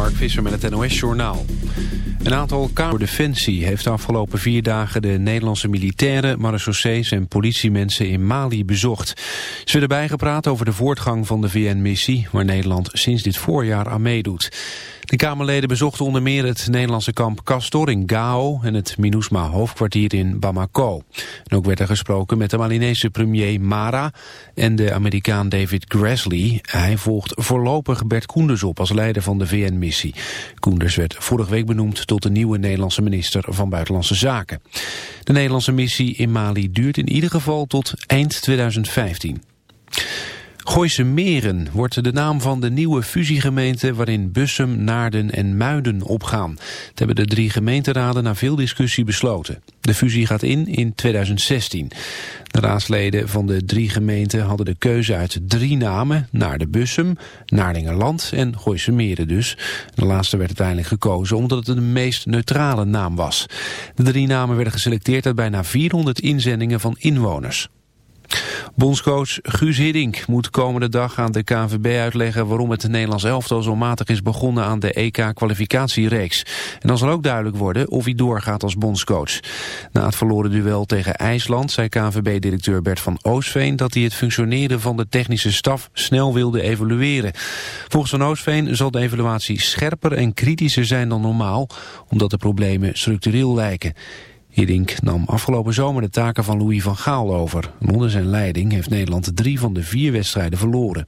Mark Visser met het NOS-journaal. Een aantal Kamer Defensie heeft de afgelopen vier dagen... de Nederlandse militairen, marechaussees en politiemensen in Mali bezocht. Ze werden bijgepraat over de voortgang van de VN-missie... waar Nederland sinds dit voorjaar aan meedoet. De Kamerleden bezochten onder meer het Nederlandse kamp Castor in Gao... en het MINUSMA-hoofdkwartier in Bamako. En ook werd er gesproken met de Malinese premier Mara... en de Amerikaan David Grassley. Hij volgt voorlopig Bert Koenders op als leider van de VN-missie. Koenders werd vorige week benoemd tot de nieuwe Nederlandse minister van Buitenlandse Zaken. De Nederlandse missie in Mali duurt in ieder geval tot eind 2015. Gooise Meren wordt de naam van de nieuwe fusiegemeente waarin Bussum, Naarden en Muiden opgaan. Dat hebben de drie gemeenteraden na veel discussie besloten. De fusie gaat in in 2016. De raadsleden van de drie gemeenten hadden de keuze uit drie namen, naar de Bussum, Naardingerland en Gooise Meren dus. De laatste werd uiteindelijk gekozen omdat het de meest neutrale naam was. De drie namen werden geselecteerd uit bijna 400 inzendingen van inwoners. Bondscoach Guus Hiddink moet komende dag aan de KNVB uitleggen waarom het Nederlands elftal zo matig is begonnen aan de EK-kwalificatiereeks. En dan zal ook duidelijk worden of hij doorgaat als bondscoach. Na het verloren duel tegen IJsland zei KNVB-directeur Bert van Oosveen dat hij het functioneren van de technische staf snel wilde evalueren. Volgens van Oosveen zal de evaluatie scherper en kritischer zijn dan normaal, omdat de problemen structureel lijken. Hiddink nam afgelopen zomer de taken van Louis van Gaal over. Onder zijn leiding heeft Nederland drie van de vier wedstrijden verloren.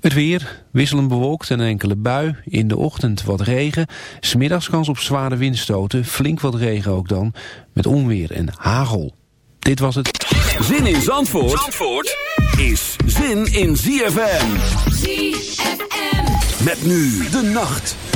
Het weer, wisselend bewolkt en enkele bui. In de ochtend wat regen. Smiddags kans op zware windstoten. Flink wat regen ook dan. Met onweer en hagel. Dit was het. Zin in Zandvoort, Zandvoort is zin in ZFM. ZFM. Met nu de nacht.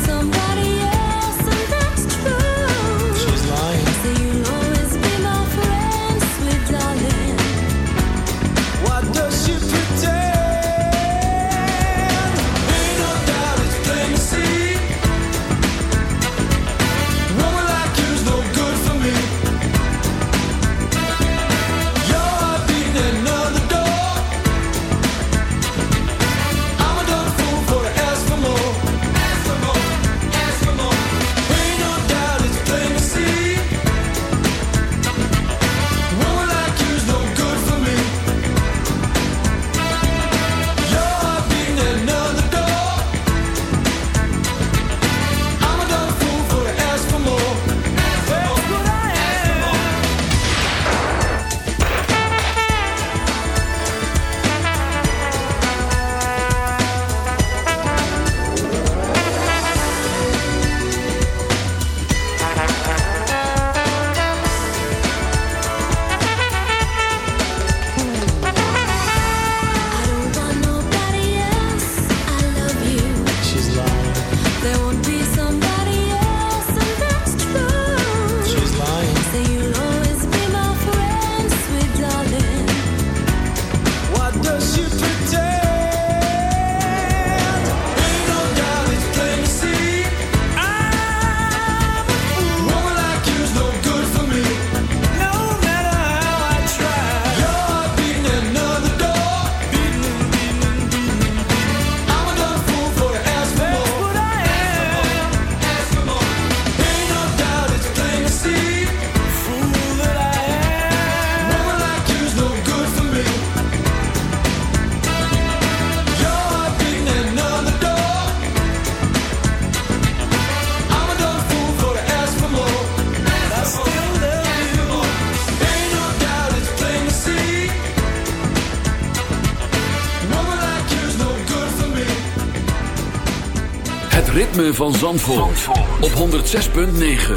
van Zandvoort, op 106.9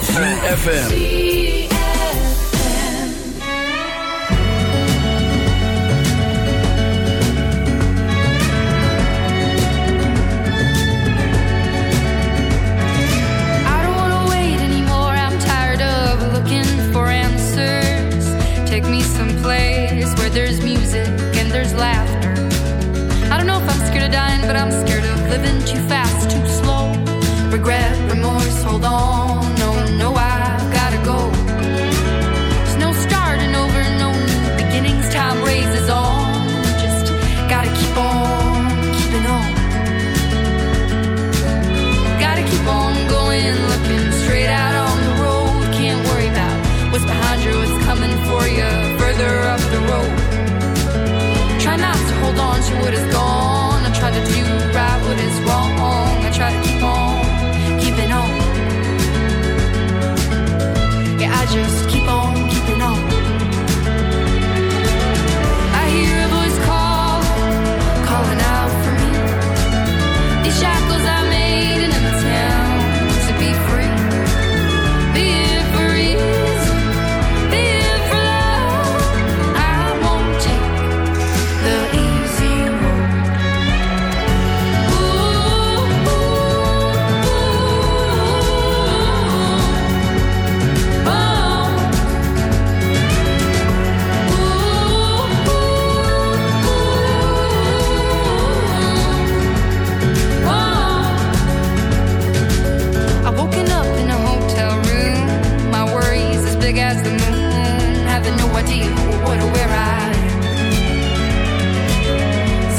CFFM Take me someplace where there's music and there's laughter. I don't know if I'm scared of dying, but I'm scared of living too fast. remorse, hold on. just